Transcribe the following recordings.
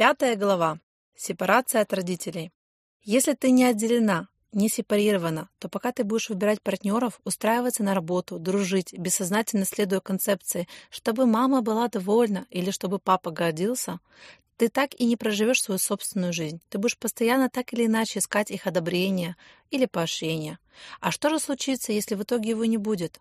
Пятая глава. Сепарация от родителей. Если ты не отделена, не сепарирована, то пока ты будешь выбирать партнеров, устраиваться на работу, дружить, бессознательно следуя концепции, чтобы мама была довольна или чтобы папа гордился, ты так и не проживешь свою собственную жизнь. Ты будешь постоянно так или иначе искать их одобрения или поощрения. А что же случится, если в итоге его не будет?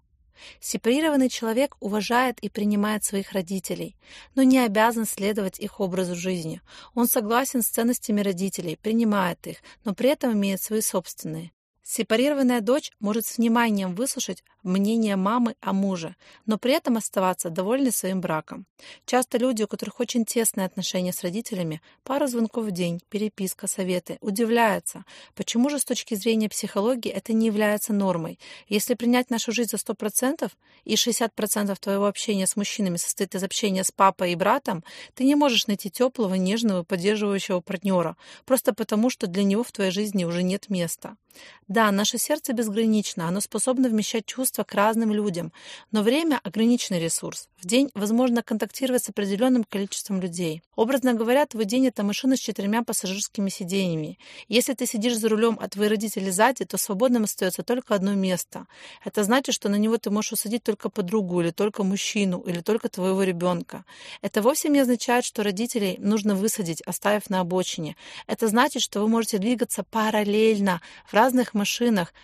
Сепарированный человек уважает и принимает своих родителей, но не обязан следовать их образу жизни. Он согласен с ценностями родителей, принимает их, но при этом имеет свои собственные. Сепарированная дочь может с вниманием выслушать мнение мамы о муже, но при этом оставаться довольной своим браком. Часто люди, у которых очень тесные отношения с родителями, пару звонков в день, переписка, советы, удивляются, почему же с точки зрения психологии это не является нормой. Если принять нашу жизнь за 100% и 60% твоего общения с мужчинами состоит из общения с папой и братом, ты не можешь найти теплого, нежного, поддерживающего партнера, просто потому, что для него в твоей жизни уже нет места. Да, наше сердце безгранично, оно способно вмещать чувства к разным людям, но время – ограниченный ресурс. В день возможно контактировать с определенным количеством людей. Образно говоря, твой день – это машина с четырьмя пассажирскими сиденьями. Если ты сидишь за рулем, а твои родители сзади, то свободным остается только одно место. Это значит, что на него ты можешь усадить только подругу, или только мужчину, или только твоего ребенка. Это вовсе не означает, что родителей нужно высадить, оставив на обочине. Это значит, что вы можете двигаться параллельно в разных машинах,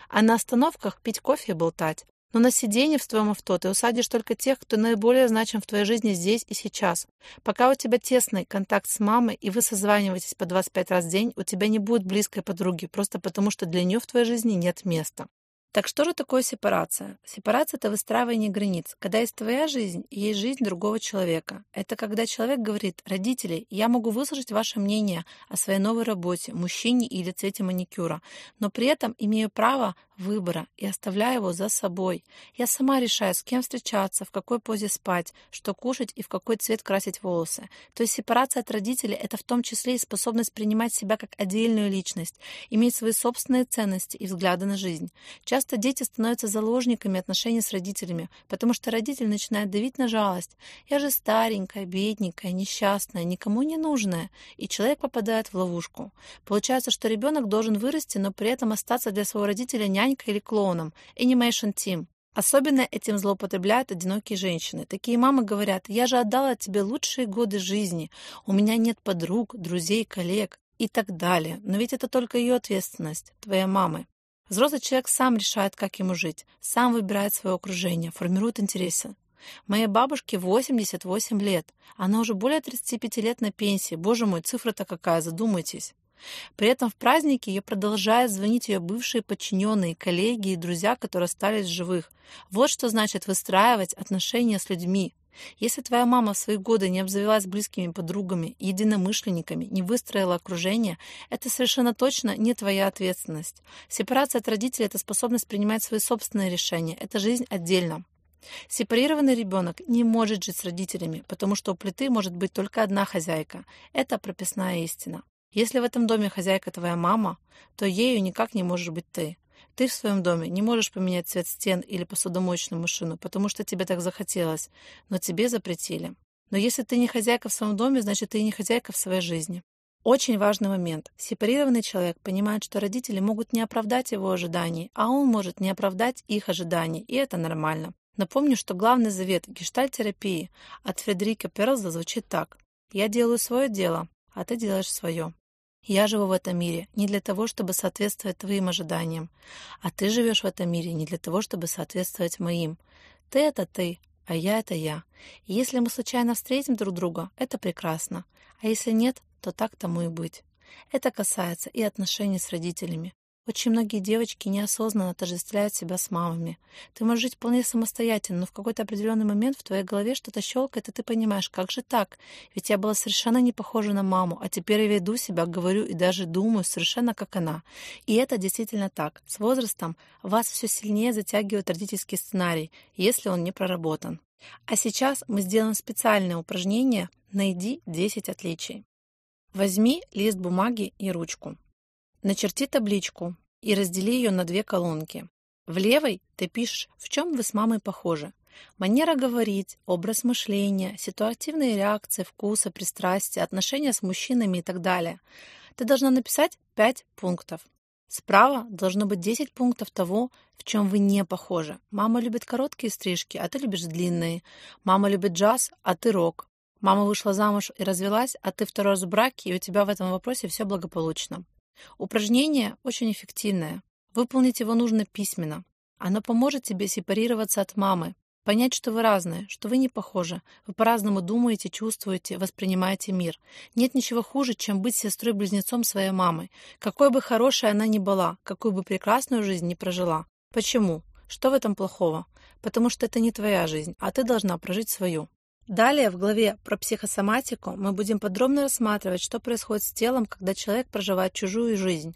а на остановках пить кофе и болтать. Но на сиденье в твоем авто ты усадишь только тех, кто наиболее значим в твоей жизни здесь и сейчас. Пока у тебя тесный контакт с мамой, и вы созваниваетесь по 25 раз в день, у тебя не будет близкой подруги, просто потому что для нее в твоей жизни нет места. Так что же такое сепарация? Сепарация – это выстраивание границ. Когда есть твоя жизнь, есть жизнь другого человека. Это когда человек говорит, родители, я могу выслушать ваше мнение о своей новой работе, мужчине или цвете маникюра, но при этом имею право выбора и оставляю его за собой. Я сама решаю, с кем встречаться, в какой позе спать, что кушать и в какой цвет красить волосы. То есть сепарация от родителей – это в том числе и способность принимать себя как отдельную личность, иметь свои собственные ценности и взгляды на жизнь. Часто Часто дети становятся заложниками отношений с родителями, потому что родитель начинает давить на жалость. «Я же старенькая, бедненькая, несчастная, никому не нужная», и человек попадает в ловушку. Получается, что ребенок должен вырасти, но при этом остаться для своего родителя нянькой или клоуном, animation team. Особенно этим злоупотребляют одинокие женщины. Такие мамы говорят, я же отдала тебе лучшие годы жизни, у меня нет подруг, друзей, коллег и так далее. Но ведь это только ее ответственность, твоей мамы. Взрослый человек сам решает, как ему жить, сам выбирает свое окружение, формирует интересы. Моей бабушке 88 лет. Она уже более 35 лет на пенсии. Боже мой, цифра-то какая, задумайтесь. При этом в празднике ее продолжают звонить ее бывшие подчиненные, коллеги и друзья, которые остались живых. Вот что значит выстраивать отношения с людьми, если твоя мама в свои годы не обзавелась близкими подругами, единомышленниками, не выстроила окружение, это совершенно точно не твоя ответственность. Сепарация от родителей – это способность принимать свои собственные решения, это жизнь отдельно. Сепарированный ребенок не может жить с родителями, потому что у плиты может быть только одна хозяйка. Это прописная истина. Если в этом доме хозяйка твоя мама, то ею никак не можешь быть ты. Ты в своем доме не можешь поменять цвет стен или посудомоечную машину, потому что тебе так захотелось, но тебе запретили. Но если ты не хозяйка в своем доме, значит, ты не хозяйка в своей жизни. Очень важный момент. Сепарированный человек понимает, что родители могут не оправдать его ожиданий, а он может не оправдать их ожиданий, и это нормально. Напомню, что главный завет гештальтерапии от Фредерика Перлза звучит так. «Я делаю свое дело, а ты делаешь свое». Я живу в этом мире не для того, чтобы соответствовать твоим ожиданиям, а ты живешь в этом мире не для того, чтобы соответствовать моим. Ты — это ты, а я — это я. И если мы случайно встретим друг друга, это прекрасно, а если нет, то так тому и быть. Это касается и отношений с родителями. Очень многие девочки неосознанно отождествляют себя с мамами. Ты можешь жить вполне самостоятельно, но в какой-то определенный момент в твоей голове что-то щелкает, и ты понимаешь, как же так? Ведь я была совершенно не похожа на маму, а теперь я веду себя, говорю и даже думаю совершенно как она. И это действительно так. С возрастом вас все сильнее затягивает родительский сценарий, если он не проработан. А сейчас мы сделаем специальное упражнение «Найди 10 отличий». Возьми лист бумаги и ручку. Начерти табличку и раздели ее на две колонки. В левой ты пишешь, в чем вы с мамой похожи. Манера говорить, образ мышления, ситуативные реакции, вкусы, пристрастия, отношения с мужчинами и так далее. Ты должна написать 5 пунктов. Справа должно быть 10 пунктов того, в чем вы не похожи. Мама любит короткие стрижки, а ты любишь длинные. Мама любит джаз, а ты рок. Мама вышла замуж и развелась, а ты второй раз в браке, и у тебя в этом вопросе все благополучно. Упражнение очень эффективное. Выполнить его нужно письменно. Оно поможет тебе сепарироваться от мамы, понять, что вы разные, что вы не похожи, вы по-разному думаете, чувствуете, воспринимаете мир. Нет ничего хуже, чем быть сестрой-близнецом своей мамы, какой бы хорошей она ни была, какую бы прекрасную жизнь ни прожила. Почему? Что в этом плохого? Потому что это не твоя жизнь, а ты должна прожить свою. Далее в главе про психосоматику мы будем подробно рассматривать, что происходит с телом, когда человек проживает чужую жизнь,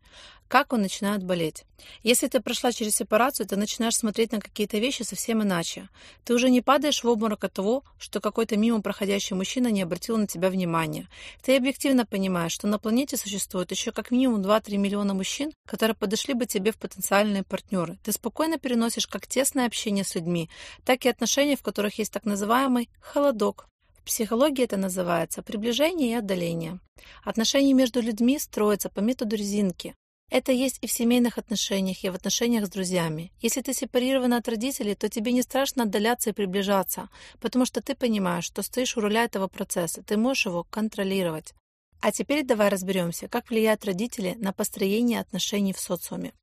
как он начинает болеть. Если ты прошла через сепарацию, ты начинаешь смотреть на какие-то вещи совсем иначе. Ты уже не падаешь в обморок от того, что какой-то мимо проходящий мужчина не обратил на тебя внимания. Ты объективно понимаешь, что на планете существует еще как минимум 2-3 миллиона мужчин, которые подошли бы тебе в потенциальные партнеры. Ты спокойно переносишь как тесное общение с людьми, так и отношения, в которых есть так называемый холодок. В психологии это называется приближение и отдаление. Отношения между людьми строятся по методу резинки. Это есть и в семейных отношениях, и в отношениях с друзьями. Если ты сепарирована от родителей, то тебе не страшно отдаляться и приближаться, потому что ты понимаешь, что стоишь у руля этого процесса, ты можешь его контролировать. А теперь давай разберемся, как влияют родители на построение отношений в социуме.